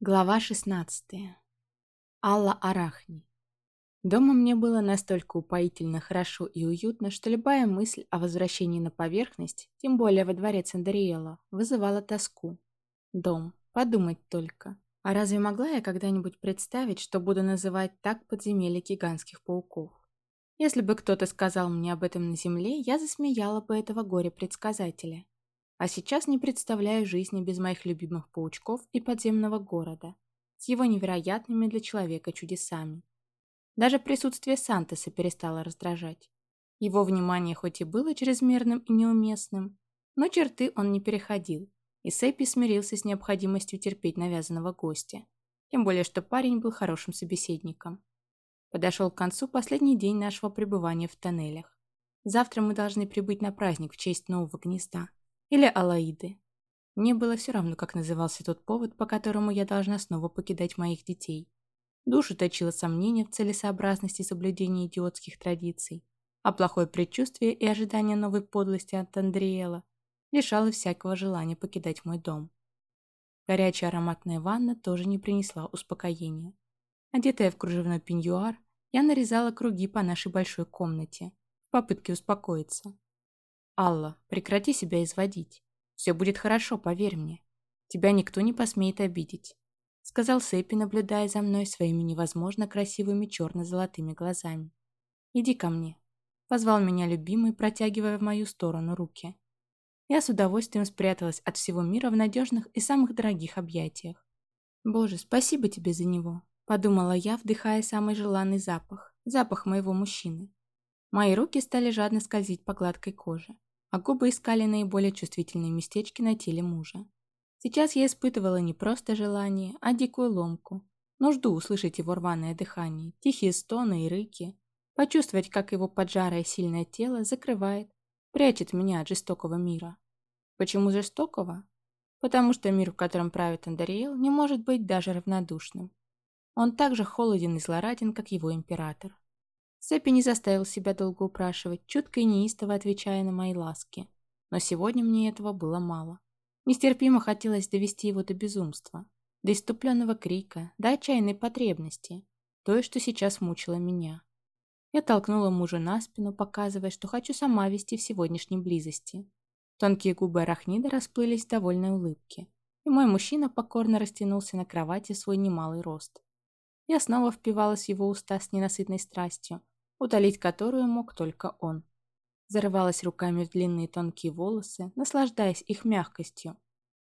Глава 16. Алла Арахни. Дома мне было настолько упоительно хорошо и уютно, что любая мысль о возвращении на поверхность, тем более во дворец Андриэла, вызывала тоску. Дом. Подумать только. А разве могла я когда-нибудь представить, что буду называть так подземелье гигантских пауков? Если бы кто-то сказал мне об этом на земле, я засмеяла бы этого горе-предсказателя. А сейчас не представляю жизни без моих любимых паучков и подземного города, с его невероятными для человека чудесами. Даже присутствие Сантоса перестало раздражать. Его внимание хоть и было чрезмерным и неуместным, но черты он не переходил, и Сэппи смирился с необходимостью терпеть навязанного гостя, тем более что парень был хорошим собеседником. Подошел к концу последний день нашего пребывания в тоннелях. Завтра мы должны прибыть на праздник в честь нового гнезда. Или Алаиды. Мне было все равно, как назывался тот повод, по которому я должна снова покидать моих детей. Душу точило сомнение в целесообразности соблюдения идиотских традиций, а плохое предчувствие и ожидание новой подлости от Андриэла лишало всякого желания покидать мой дом. Горячая ароматная ванна тоже не принесла успокоения. Одетая в кружевной пеньюар, я нарезала круги по нашей большой комнате, в попытке успокоиться. «Алла, прекрати себя изводить. Все будет хорошо, поверь мне. Тебя никто не посмеет обидеть», — сказал Сэппи, наблюдая за мной своими невозможно красивыми черно-золотыми глазами. «Иди ко мне», — позвал меня любимый, протягивая в мою сторону руки. Я с удовольствием спряталась от всего мира в надежных и самых дорогих объятиях. «Боже, спасибо тебе за него», — подумала я, вдыхая самый желанный запах, запах моего мужчины. Мои руки стали жадно скользить по гладкой коже а губы искали наиболее чувствительные местечки на теле мужа. Сейчас я испытывала не просто желание, а дикую ломку, нужду услышать его рваное дыхание, тихие стоны и рыки, почувствовать, как его поджарое сильное тело закрывает, прячет меня от жестокого мира. Почему жестокого? Потому что мир, в котором правит Андариэл, не может быть даже равнодушным. Он так же холоден и злораден, как его император. Сэппи не заставил себя долго упрашивать, чутко и неистово отвечая на мои ласки. Но сегодня мне этого было мало. Нестерпимо хотелось довести его до безумства, до иступленного крика, до отчаянной потребности, той, что сейчас мучило меня. Я толкнула мужа на спину, показывая, что хочу сама вести в сегодняшней близости. Тонкие губы арахнида расплылись в довольной улыбке, и мой мужчина покорно растянулся на кровати в свой немалый рост. Я снова впивалась в его уста с ненасытной страстью, утолить которую мог только он. Зарывалась руками в длинные тонкие волосы, наслаждаясь их мягкостью.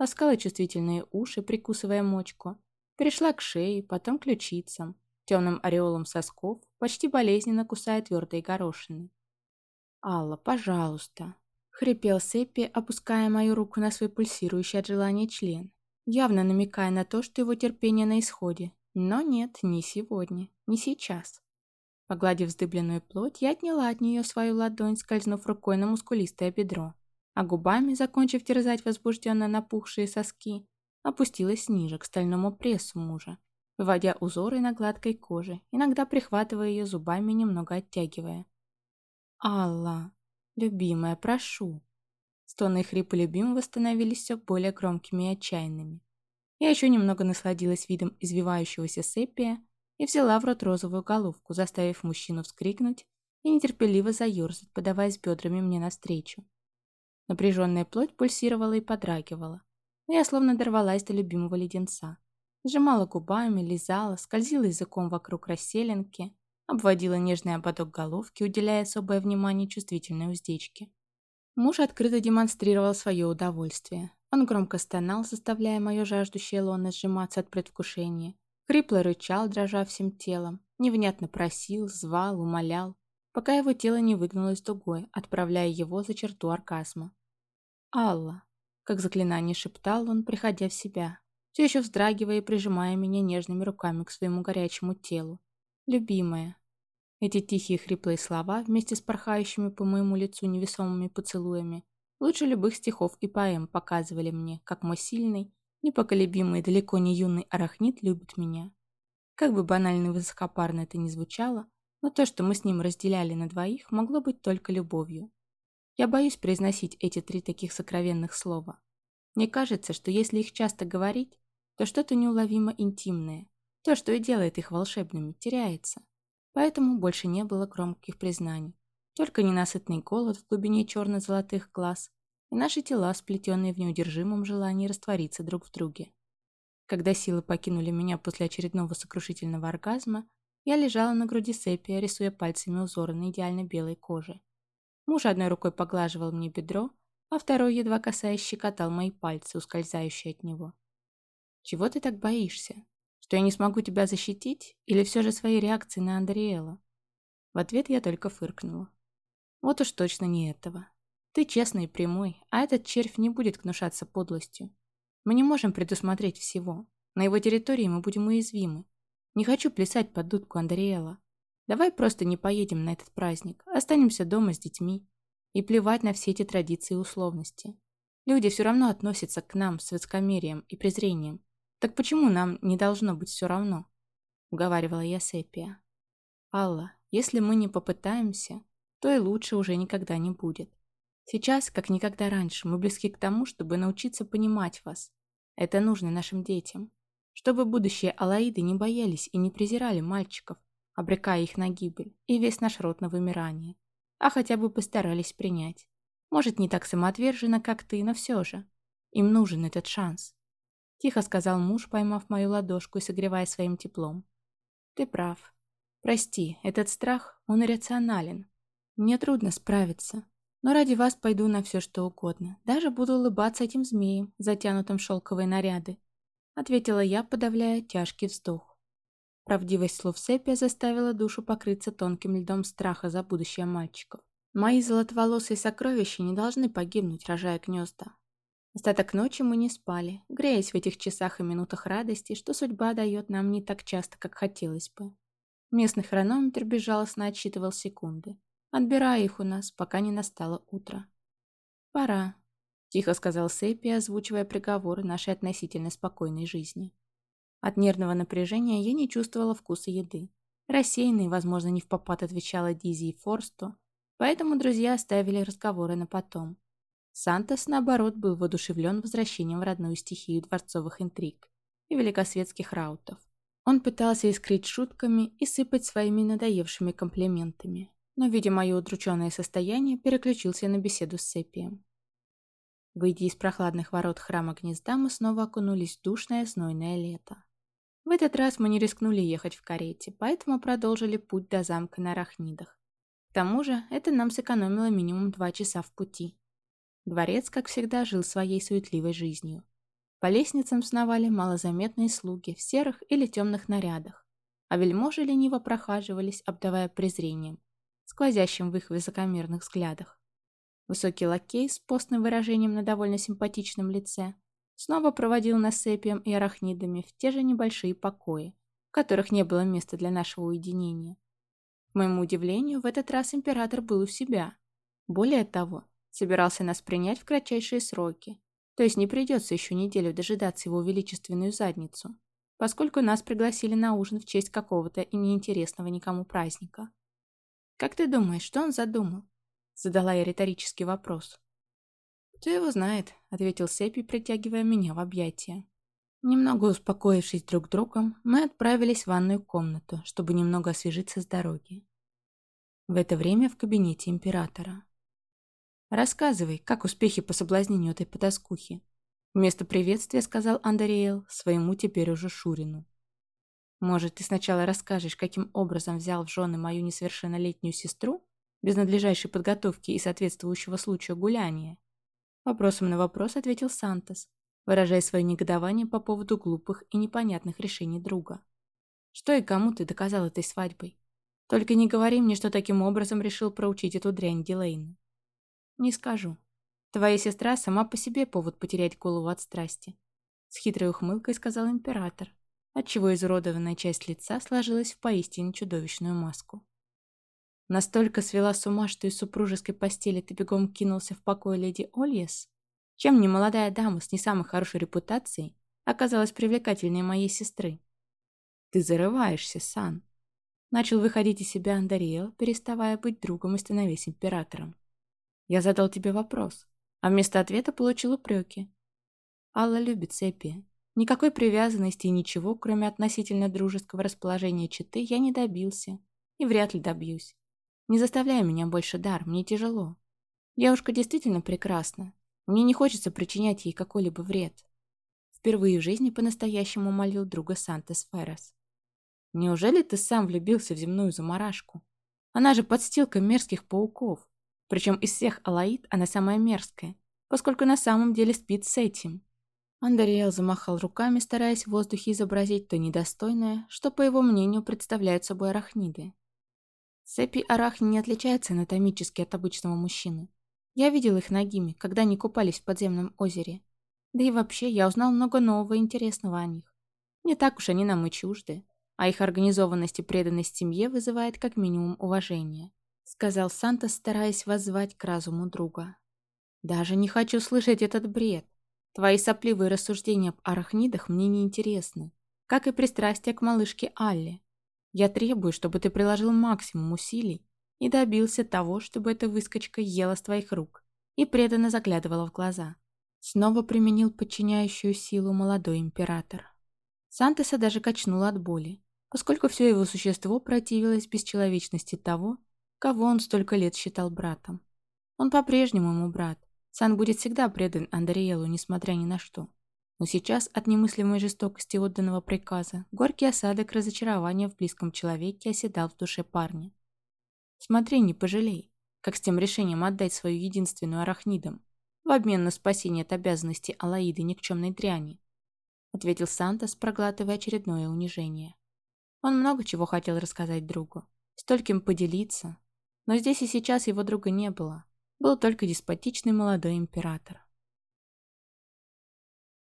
Ласкала чувствительные уши, прикусывая мочку. Перешла к шее, потом к ключицам, темным ореолом сосков, почти болезненно кусая твердые горошины. «Алла, пожалуйста!» — хрипел Сеппи, опуская мою руку на свой пульсирующий от желания член, явно намекая на то, что его терпение на исходе. Но нет, не сегодня, не сейчас. Погладив вздыбленную плоть, я отняла от нее свою ладонь, скользнув рукой на мускулистое бедро, а губами, закончив терзать возбужденно напухшие соски, опустилась ниже, к стальному прессу мужа, выводя узоры на гладкой коже, иногда прихватывая ее зубами, немного оттягивая. «Алла, любимая, прошу!» Стоны и хрипы любимого становились все более громкими и отчаянными. Я еще немного насладилась видом извивающегося сепия, и взяла в рот розовую головку, заставив мужчину вскрикнуть и нетерпеливо заерзать, подаваясь бедрами мне навстречу. Напряженная плоть пульсировала и подрагивала, но я словно дорвалась до любимого леденца. Сжимала губами, лизала, скользила языком вокруг расселенки, обводила нежный ободок головки, уделяя особое внимание чувствительной уздечке. Муж открыто демонстрировал свое удовольствие. Он громко стонал, заставляя мое жаждущее лоно сжиматься от предвкушения, Хрипло рычал, дрожа всем телом, невнятно просил, звал, умолял, пока его тело не выгнулось дугой, отправляя его за черту оргазма. «Алла», — как заклинание шептал он, приходя в себя, все еще вздрагивая и прижимая меня нежными руками к своему горячему телу. «Любимая». Эти тихие хриплые слова, вместе с порхающими по моему лицу невесомыми поцелуями, лучше любых стихов и поэм показывали мне, как мой сильный, Непоколебимый, далеко не юный арахнит любит меня. Как бы банально и высокопарно это ни звучало, но то, что мы с ним разделяли на двоих, могло быть только любовью. Я боюсь произносить эти три таких сокровенных слова. Мне кажется, что если их часто говорить, то что-то неуловимо интимное, то, что и делает их волшебными, теряется. Поэтому больше не было громких признаний, только ненасытный голод в глубине черно-золотых глаз и наши тела, сплетенные в неудержимом желании раствориться друг в друге. Когда силы покинули меня после очередного сокрушительного оргазма, я лежала на груди Сепия, рисуя пальцами узоры на идеально белой коже. Муж одной рукой поглаживал мне бедро, а второй, едва касаясь, щекотал мои пальцы, ускользающие от него. «Чего ты так боишься? Что я не смогу тебя защитить? Или все же свои реакции на Андриэла?» В ответ я только фыркнула. «Вот уж точно не этого. Ты честный и прямой, а этот червь не будет гнушаться подлостью. Мы не можем предусмотреть всего. На его территории мы будем уязвимы. Не хочу плясать под дудку Андриэла. Давай просто не поедем на этот праздник, останемся дома с детьми. И плевать на все эти традиции и условности. Люди все равно относятся к нам с высокомерием и презрением. Так почему нам не должно быть все равно? Уговаривала я Сепия. Алла, если мы не попытаемся, то и лучше уже никогда не будет. Сейчас, как никогда раньше, мы близки к тому, чтобы научиться понимать вас. Это нужно нашим детям. Чтобы будущие Алаиды не боялись и не презирали мальчиков, обрекая их на гибель и весь наш род на вымирание. А хотя бы постарались принять. Может, не так самоотверженно, как ты, но все же. Им нужен этот шанс. Тихо сказал муж, поймав мою ладошку и согревая своим теплом. Ты прав. Прости, этот страх, он иррационален. Мне трудно справиться, но ради вас пойду на все, что угодно. Даже буду улыбаться этим змеям, затянутым в шелковые наряды. Ответила я, подавляя тяжкий вздох. Правдивость слов Сепия заставила душу покрыться тонким льдом страха за будущее мальчиков. Мои золотоволосые сокровища не должны погибнуть, рожая гнезда. Остаток ночи мы не спали, греясь в этих часах и минутах радости, что судьба дает нам не так часто, как хотелось бы. Местный хронометр безжалостно отсчитывал секунды отбирая их у нас, пока не настало утро. «Пора», — тихо сказал Сэппи, озвучивая приговор нашей относительно спокойной жизни. От нервного напряжения я не чувствовала вкуса еды. Рассеянный, возможно, не в попад отвечала Дизи и Форсту, поэтому друзья оставили разговоры на потом. Сантос, наоборот, был воодушевлен возвращением в родную стихию дворцовых интриг и великосветских раутов. Он пытался искрить шутками и сыпать своими надоевшими комплиментами но, видя мое удрученное состояние, переключился на беседу с Сепием. Выйдя из прохладных ворот храма гнезда, мы снова окунулись в душное знойное лето. В этот раз мы не рискнули ехать в карете, поэтому продолжили путь до замка на Рахнидах. К тому же это нам сэкономило минимум два часа в пути. Дворец, как всегда, жил своей суетливой жизнью. По лестницам сновали малозаметные слуги в серых или темных нарядах, а вельможи лениво прохаживались, обдавая презрением, сквозящим в их высокомерных взглядах. Высокий лакей с постным выражением на довольно симпатичном лице снова проводил нас сепием и арахнидами в те же небольшие покои, в которых не было места для нашего уединения. К моему удивлению, в этот раз император был у себя. Более того, собирался нас принять в кратчайшие сроки, то есть не придется еще неделю дожидаться его величественную задницу, поскольку нас пригласили на ужин в честь какого-то и неинтересного никому праздника. «Как ты думаешь, что он задумал?» Задала я риторический вопрос. «Кто его знает?» — ответил Сепи, притягивая меня в объятия. Немного успокоившись друг другом, мы отправились в ванную комнату, чтобы немного освежиться с дороги. В это время в кабинете императора. «Рассказывай, как успехи по соблазнению этой потаскухи?» Вместо приветствия сказал Андреэл своему теперь уже Шурину. Может, ты сначала расскажешь, каким образом взял в жены мою несовершеннолетнюю сестру, без надлежащей подготовки и соответствующего случая гуляния? Вопросом на вопрос ответил Сантос, выражая свое негодование по поводу глупых и непонятных решений друга. Что и кому ты доказал этой свадьбой? Только не говори мне, что таким образом решил проучить эту дрянь Дилейна. Не скажу. Твоя сестра сама по себе повод потерять голову от страсти. С хитрой ухмылкой сказал император, отчего изуродованная часть лица сложилась в поистине чудовищную маску. Настолько свела с ума, что из супружеской постели ты бегом кинулся в покой леди Ольес? Чем не молодая дама с не самой хорошей репутацией оказалась привлекательнее моей сестры? Ты зарываешься, Сан. Начал выходить из себя Андариэл, переставая быть другом и становясь императором. Я задал тебе вопрос, а вместо ответа получил упреки. Алла любит Сепия Никакой привязанности и ничего, кроме относительно дружеского расположения читы, я не добился. И вряд ли добьюсь. Не заставляй меня больше дар, мне тяжело. Девушка действительно прекрасна. Мне не хочется причинять ей какой-либо вред. Впервые в жизни по-настоящему молил друга Сантес Феррес. Неужели ты сам влюбился в земную заморашку? Она же подстилка мерзких пауков. Причем из всех Алаид она самая мерзкая, поскольку на самом деле спит с этим. Андериэл замахал руками, стараясь в воздухе изобразить то недостойное, что, по его мнению, представляют собой арахниды. Цепи арахни не отличаются анатомически от обычного мужчины. Я видел их ногими, когда они купались в подземном озере. Да и вообще, я узнал много нового и интересного о них. Не так уж они нам и чужды, а их организованность и преданность семье вызывает как минимум уважение», — сказал Санта, стараясь воззвать к разуму друга. «Даже не хочу слышать этот бред. Твои сопливые рассуждения об арахнидах мне не интересны, как и пристрастие к малышке Алле. Я требую, чтобы ты приложил максимум усилий и добился того, чтобы эта выскочка ела с твоих рук и преданно заглядывала в глаза. Снова применил подчиняющую силу молодой император. Сантеса даже качнула от боли, поскольку все его существо противилось бесчеловечности того, кого он столько лет считал братом. Он по-прежнему ему брат. Сан будет всегда предан Андреелу, несмотря ни на что. Но сейчас от немыслимой жестокости отданного приказа горький осадок разочарования в близком человеке оседал в душе парня. Смотри, не пожалей, как с тем решением отдать свою единственную арахнидам, в обмен на спасение от обязанности Алаиды никчемной дряни, ответил Сантос, проглатывая очередное унижение. Он много чего хотел рассказать другу, стольким поделиться, но здесь и сейчас его друга не было, был только деспотичный молодой император.